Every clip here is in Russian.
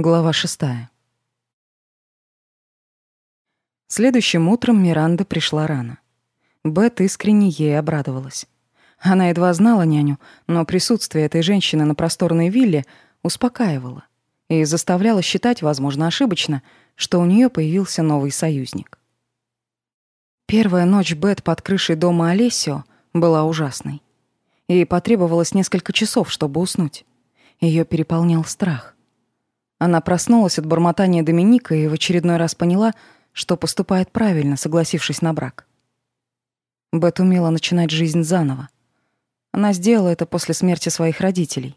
Глава шестая. Следующим утром Миранда пришла рано. Бет искренне ей обрадовалась. Она едва знала няню, но присутствие этой женщины на просторной вилле успокаивало и заставляло считать, возможно, ошибочно, что у нее появился новый союзник. Первая ночь Бет под крышей дома Олесио была ужасной. Ей потребовалось несколько часов, чтобы уснуть. Ее переполнял страх. Она проснулась от бормотания Доминика и в очередной раз поняла, что поступает правильно, согласившись на брак. Бет умела начинать жизнь заново. Она сделала это после смерти своих родителей.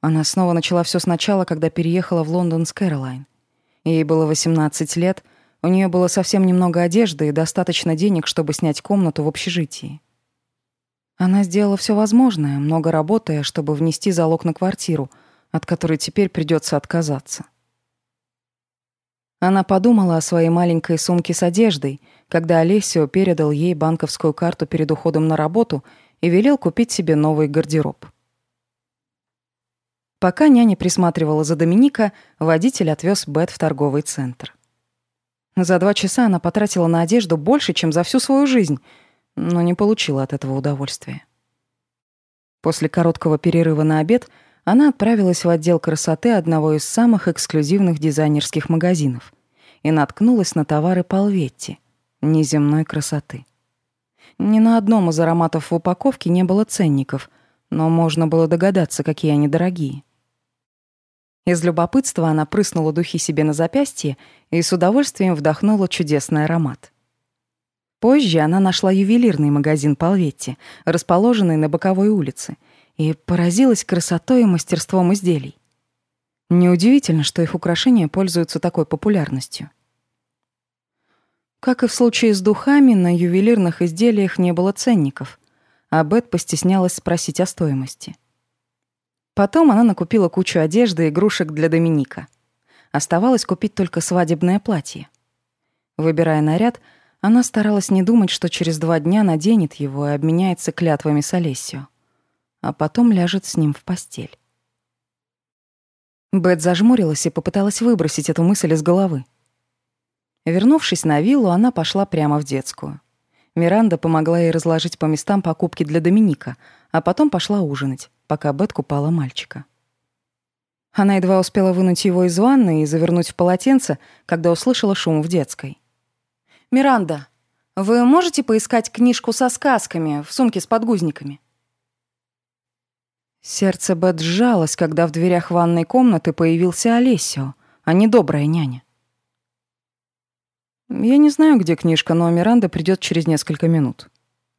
Она снова начала все сначала, когда переехала в Лондон с Кэролайн. Ей было 18 лет, у нее было совсем немного одежды и достаточно денег, чтобы снять комнату в общежитии. Она сделала все возможное, много работая, чтобы внести залог на квартиру, от которой теперь придется отказаться. Она подумала о своей маленькой сумке с одеждой, когда Олесио передал ей банковскую карту перед уходом на работу и велел купить себе новый гардероб. Пока няня присматривала за Доминика, водитель отвез Бет в торговый центр. За два часа она потратила на одежду больше, чем за всю свою жизнь, но не получила от этого удовольствия. После короткого перерыва на обед — она отправилась в отдел красоты одного из самых эксклюзивных дизайнерских магазинов и наткнулась на товары Полветти неземной красоты. Ни на одном из ароматов в упаковке не было ценников, но можно было догадаться, какие они дорогие. Из любопытства она прыснула духи себе на запястье и с удовольствием вдохнула чудесный аромат. Позже она нашла ювелирный магазин Полветти, расположенный на боковой улице, и поразилась красотой и мастерством изделий. Неудивительно, что их украшения пользуются такой популярностью. Как и в случае с духами, на ювелирных изделиях не было ценников, а Бет постеснялась спросить о стоимости. Потом она накупила кучу одежды и игрушек для Доминика. Оставалось купить только свадебное платье. Выбирая наряд, она старалась не думать, что через два дня наденет его и обменяется клятвами с Олесио а потом ляжет с ним в постель. Бет зажмурилась и попыталась выбросить эту мысль из головы. Вернувшись на виллу, она пошла прямо в детскую. Миранда помогла ей разложить по местам покупки для Доминика, а потом пошла ужинать, пока Бет купала мальчика. Она едва успела вынуть его из ванны и завернуть в полотенце, когда услышала шум в детской. «Миранда, вы можете поискать книжку со сказками в сумке с подгузниками?» Сердце Бет сжалось, когда в дверях ванной комнаты появился Олесио, а не добрая няня. «Я не знаю, где книжка, но Миранда придет через несколько минут.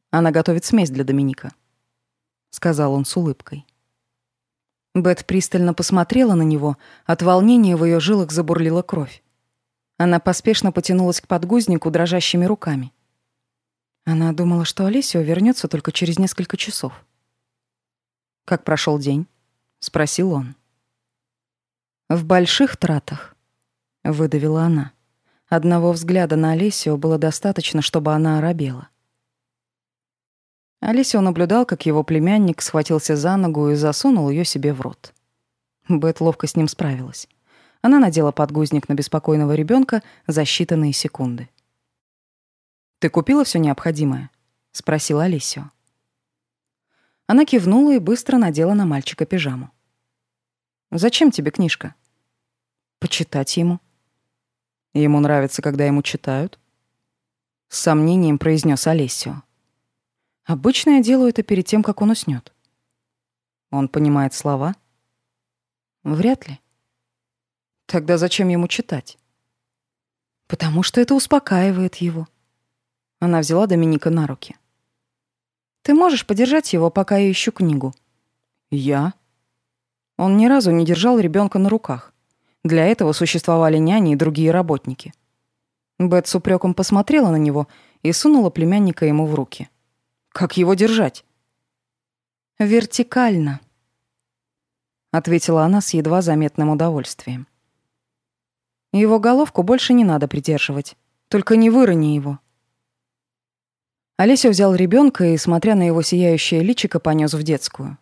Она готовит смесь для Доминика», — сказал он с улыбкой. Бет пристально посмотрела на него, от волнения в ее жилах забурлила кровь. Она поспешно потянулась к подгузнику дрожащими руками. Она думала, что Олесио вернется только через несколько часов. «Как прошел день?» — спросил он. «В больших тратах», — выдавила она. Одного взгляда на Олесио было достаточно, чтобы она оробела. Олесио наблюдал, как его племянник схватился за ногу и засунул ее себе в рот. Бет ловко с ним справилась. Она надела подгузник на беспокойного ребенка за считанные секунды. «Ты купила все необходимое?» — спросил Олесио. Она кивнула и быстро надела на мальчика пижаму. «Зачем тебе книжка?» «Почитать ему». «Ему нравится, когда ему читают?» С сомнением произнес Олесио. «Обычно я делаю это перед тем, как он уснет. «Он понимает слова?» «Вряд ли». «Тогда зачем ему читать?» «Потому что это успокаивает его». Она взяла Доминика на руки. Ты можешь подержать его, пока я ищу книгу?» «Я?» Он ни разу не держал ребенка на руках. Для этого существовали няни и другие работники. Бет с упреком посмотрела на него и сунула племянника ему в руки. «Как его держать?» «Вертикально», — ответила она с едва заметным удовольствием. «Его головку больше не надо придерживать. Только не вырони его». Олеся взял ребенка и, смотря на его сияющее личико, понес в детскую.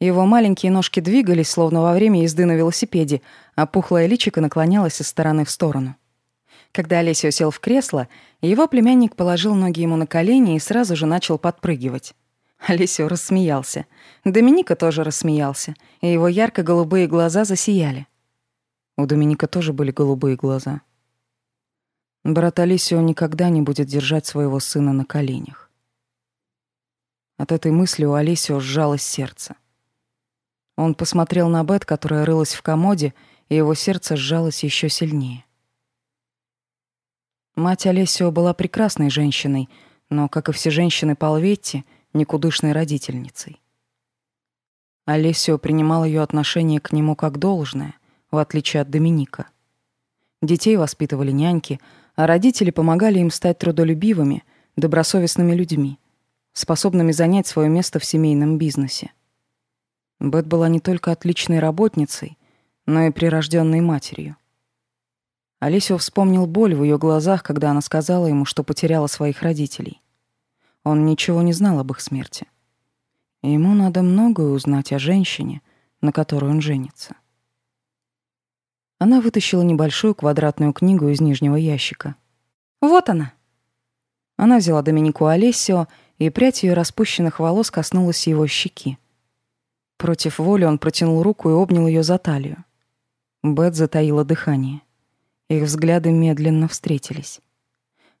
Его маленькие ножки двигались, словно во время езды на велосипеде, а пухлое личико наклонялось из стороны в сторону. Когда Олесио сел в кресло, его племянник положил ноги ему на колени и сразу же начал подпрыгивать. Олесио рассмеялся. Доминика тоже рассмеялся, и его ярко-голубые глаза засияли. У Доминика тоже были голубые глаза. Брат Олесио никогда не будет держать своего сына на коленях. От этой мысли у Олесио сжалось сердце. Он посмотрел на Бет, которая рылась в комоде, и его сердце сжалось еще сильнее. Мать Олесио была прекрасной женщиной, но, как и все женщины Палветти, никудышной родительницей. Олесио принимал ее отношение к нему как должное, в отличие от Доминика. Детей воспитывали няньки, а родители помогали им стать трудолюбивыми, добросовестными людьми, способными занять свое место в семейном бизнесе. Бет была не только отличной работницей, но и прирожденной матерью. Олесио вспомнил боль в ее глазах, когда она сказала ему, что потеряла своих родителей. Он ничего не знал об их смерти. ему надо многое узнать о женщине, на которую он женится. Она вытащила небольшую квадратную книгу из нижнего ящика. «Вот она!» Она взяла Доминику Олесио, и прядь ее распущенных волос коснулась его щеки. Против воли он протянул руку и обнял ее за талию. Бет затаила дыхание. Их взгляды медленно встретились.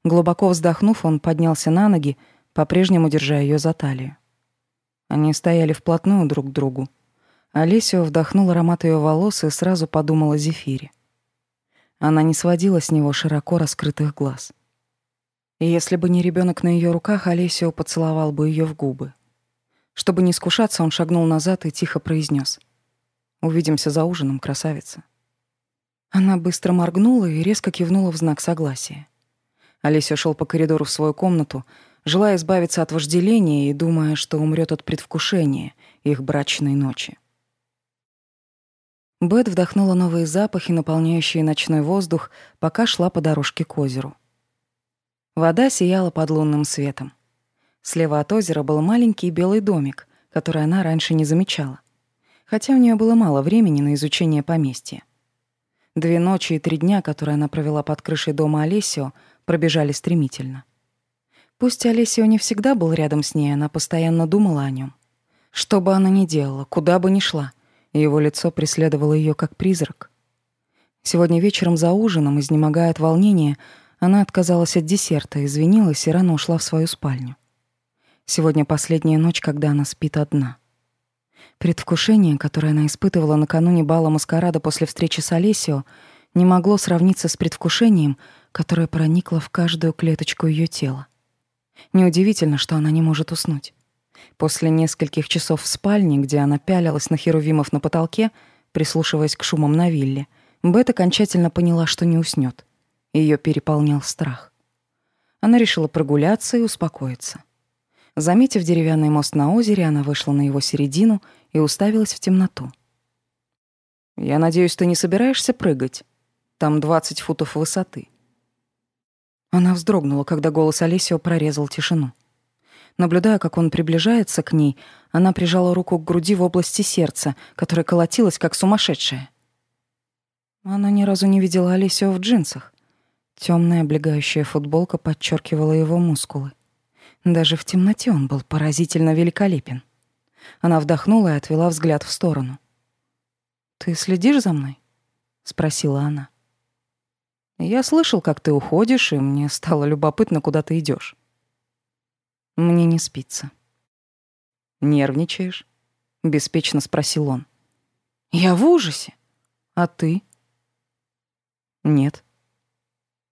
Глубоко вздохнув, он поднялся на ноги, по-прежнему держа ее за талию. Они стояли вплотную друг к другу. Олесио вдохнул аромат ее волос и сразу подумала о Зефире. Она не сводила с него широко раскрытых глаз. И если бы не ребенок на ее руках, Олесио поцеловал бы ее в губы. Чтобы не искушаться, он шагнул назад и тихо произнес: «Увидимся за ужином, красавица». Она быстро моргнула и резко кивнула в знак согласия. Олесио шел по коридору в свою комнату, желая избавиться от вожделения и думая, что умрет от предвкушения их брачной ночи. Бет вдохнула новые запахи, наполняющие ночной воздух, пока шла по дорожке к озеру. Вода сияла под лунным светом. Слева от озера был маленький белый домик, который она раньше не замечала, хотя у нее было мало времени на изучение поместья. Две ночи и три дня, которые она провела под крышей дома Олесио, пробежали стремительно. Пусть Олесио не всегда был рядом с ней, она постоянно думала о нем. Что бы она ни делала, куда бы ни шла — его лицо преследовало ее как призрак. Сегодня вечером за ужином, изнемогая от волнения, она отказалась от десерта, извинилась и рано ушла в свою спальню. Сегодня последняя ночь, когда она спит одна. Предвкушение, которое она испытывала накануне бала маскарада после встречи с Олесио, не могло сравниться с предвкушением, которое проникло в каждую клеточку ее тела. Неудивительно, что она не может уснуть. После нескольких часов в спальне, где она пялилась на херувимов на потолке, прислушиваясь к шумам на вилле, Бет окончательно поняла, что не уснёт. Её переполнял страх. Она решила прогуляться и успокоиться. Заметив деревянный мост на озере, она вышла на его середину и уставилась в темноту. «Я надеюсь, ты не собираешься прыгать? Там двадцать футов высоты». Она вздрогнула, когда голос Олесио прорезал тишину. Наблюдая, как он приближается к ней, она прижала руку к груди в области сердца, которое колотилось, как сумасшедшее. Она ни разу не видела Алисио в джинсах. Темная облегающая футболка подчеркивала его мускулы. Даже в темноте он был поразительно великолепен. Она вдохнула и отвела взгляд в сторону. «Ты следишь за мной?» — спросила она. «Я слышал, как ты уходишь, и мне стало любопытно, куда ты идешь. Мне не спится. Нервничаешь? беспечно спросил он. Я в ужасе. А ты? Нет.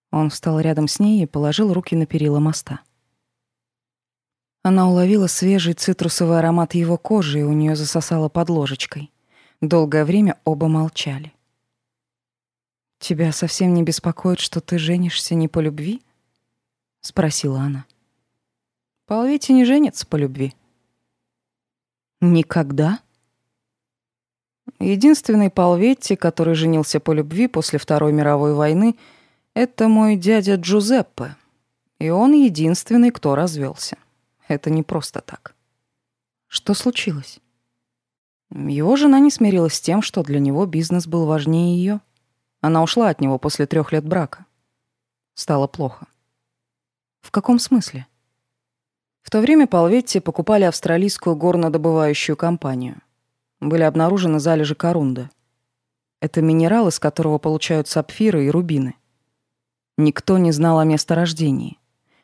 Он встал рядом с ней и положил руки на перила моста. Она уловила свежий цитрусовый аромат его кожи, и у нее засосало под ложечкой. Долгое время оба молчали. «Тебя совсем не беспокоит, что ты женишься не по любви?» — спросила она. Полвети не женится по любви. Никогда? Единственный Полветти, который женился по любви после Второй мировой войны, это мой дядя Джузеппе. И он единственный, кто развелся. Это не просто так. Что случилось? Его жена не смирилась с тем, что для него бизнес был важнее ее. Она ушла от него после трех лет брака. Стало плохо. В каком смысле? В то время Полветти покупали австралийскую горнодобывающую компанию. Были обнаружены залежи корунда. Это минерал, из которого получают сапфиры и рубины. Никто не знал о месторождении.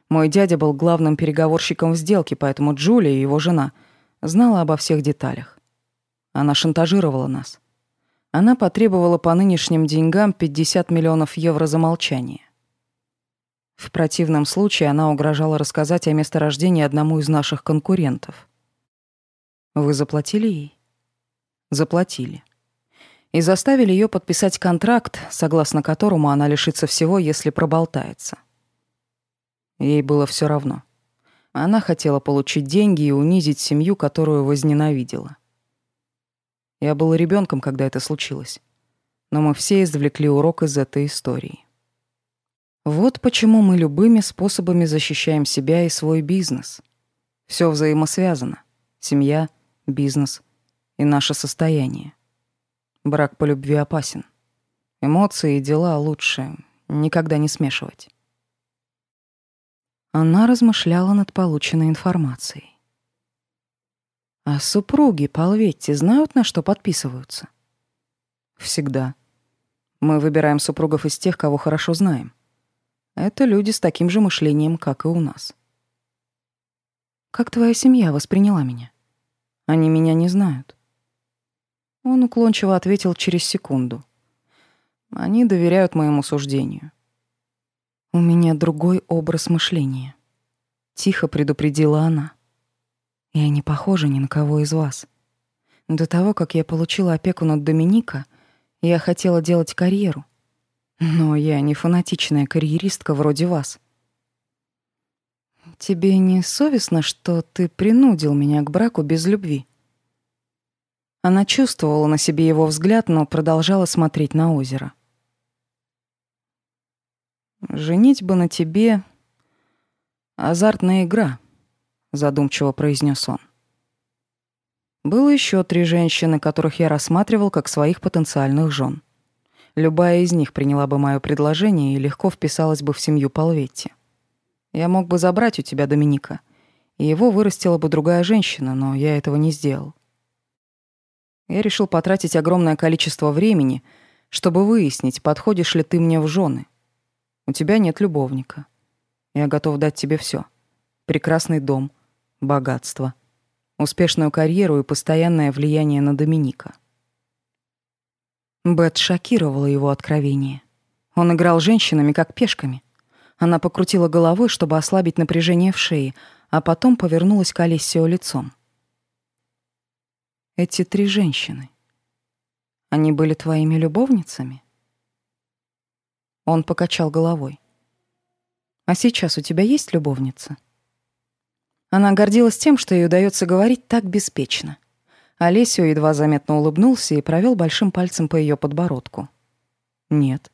Мой дядя был главным переговорщиком в сделке, поэтому Джулия, его жена, знала обо всех деталях. Она шантажировала нас. Она потребовала по нынешним деньгам 50 миллионов евро за молчание. В противном случае она угрожала рассказать о месторождении одному из наших конкурентов. Вы заплатили ей? Заплатили. И заставили ее подписать контракт, согласно которому она лишится всего, если проболтается. Ей было все равно. Она хотела получить деньги и унизить семью, которую возненавидела. Я был ребенком, когда это случилось. Но мы все извлекли урок из этой истории. Вот почему мы любыми способами защищаем себя и свой бизнес. Все взаимосвязано. Семья, бизнес и наше состояние. Брак по любви опасен. Эмоции и дела лучше никогда не смешивать. Она размышляла над полученной информацией. А супруги Полветти знают, на что подписываются? Всегда. Мы выбираем супругов из тех, кого хорошо знаем. Это люди с таким же мышлением, как и у нас. Как твоя семья восприняла меня? Они меня не знают. Он уклончиво ответил через секунду. Они доверяют моему суждению. У меня другой образ мышления. Тихо предупредила она. Я не похожа ни на кого из вас. До того, как я получила опеку над Доминика, я хотела делать карьеру. Но я не фанатичная карьеристка вроде вас. Тебе не совестно, что ты принудил меня к браку без любви? Она чувствовала на себе его взгляд, но продолжала смотреть на озеро. Женить бы на тебе азартная игра задумчиво произнес он. Было еще три женщины, которых я рассматривал как своих потенциальных жен. Любая из них приняла бы мое предложение и легко вписалась бы в семью Полветти. Я мог бы забрать у тебя Доминика, и его вырастила бы другая женщина, но я этого не сделал. Я решил потратить огромное количество времени, чтобы выяснить, подходишь ли ты мне в жены. У тебя нет любовника. Я готов дать тебе все: Прекрасный дом, богатство, успешную карьеру и постоянное влияние на Доминика. Бет шокировала его откровение. Он играл женщинами как пешками. Она покрутила головой, чтобы ослабить напряжение в шее, а потом повернулась к Алиссио лицом. Эти три женщины. Они были твоими любовницами? Он покачал головой. А сейчас у тебя есть любовница? Она гордилась тем, что ей удается говорить так беспечно. Олесио едва заметно улыбнулся и провел большим пальцем по ее подбородку. «Нет.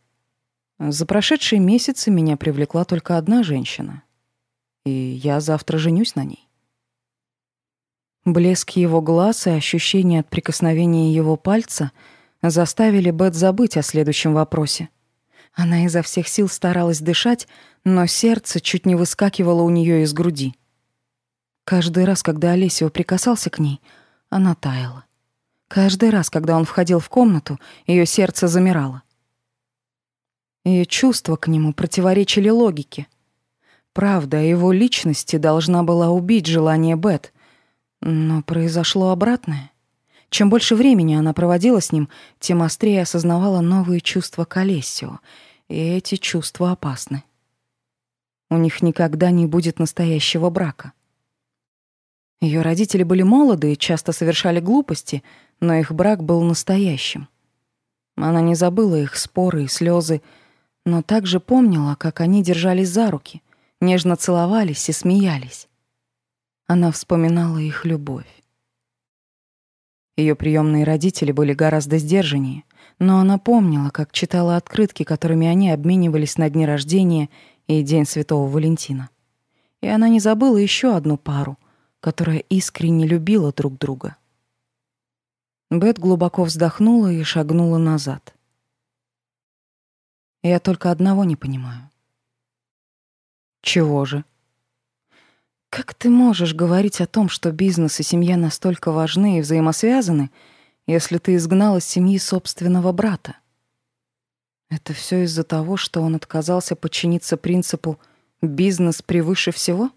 За прошедшие месяцы меня привлекла только одна женщина. И я завтра женюсь на ней». Блеск его глаз и ощущение от прикосновения его пальца заставили Бет забыть о следующем вопросе. Она изо всех сил старалась дышать, но сердце чуть не выскакивало у нее из груди. Каждый раз, когда Олесио прикасался к ней, она таяла. Каждый раз, когда он входил в комнату, ее сердце замирало. Ее чувства к нему противоречили логике. Правда его личности должна была убить желание Бет, но произошло обратное. Чем больше времени она проводила с ним, тем острее осознавала новые чувства к Олесио, и эти чувства опасны. У них никогда не будет настоящего брака. Ее родители были молоды и часто совершали глупости, но их брак был настоящим. Она не забыла их споры и слезы, но также помнила, как они держались за руки, нежно целовались и смеялись. Она вспоминала их любовь. Ее приемные родители были гораздо сдержаннее, но она помнила, как читала открытки, которыми они обменивались на дни рождения и День Святого Валентина. И она не забыла еще одну пару, которая искренне любила друг друга. Бет глубоко вздохнула и шагнула назад. Я только одного не понимаю. Чего же? Как ты можешь говорить о том, что бизнес и семья настолько важны и взаимосвязаны, если ты изгнал из семьи собственного брата? Это все из-за того, что он отказался подчиниться принципу «бизнес превыше всего»?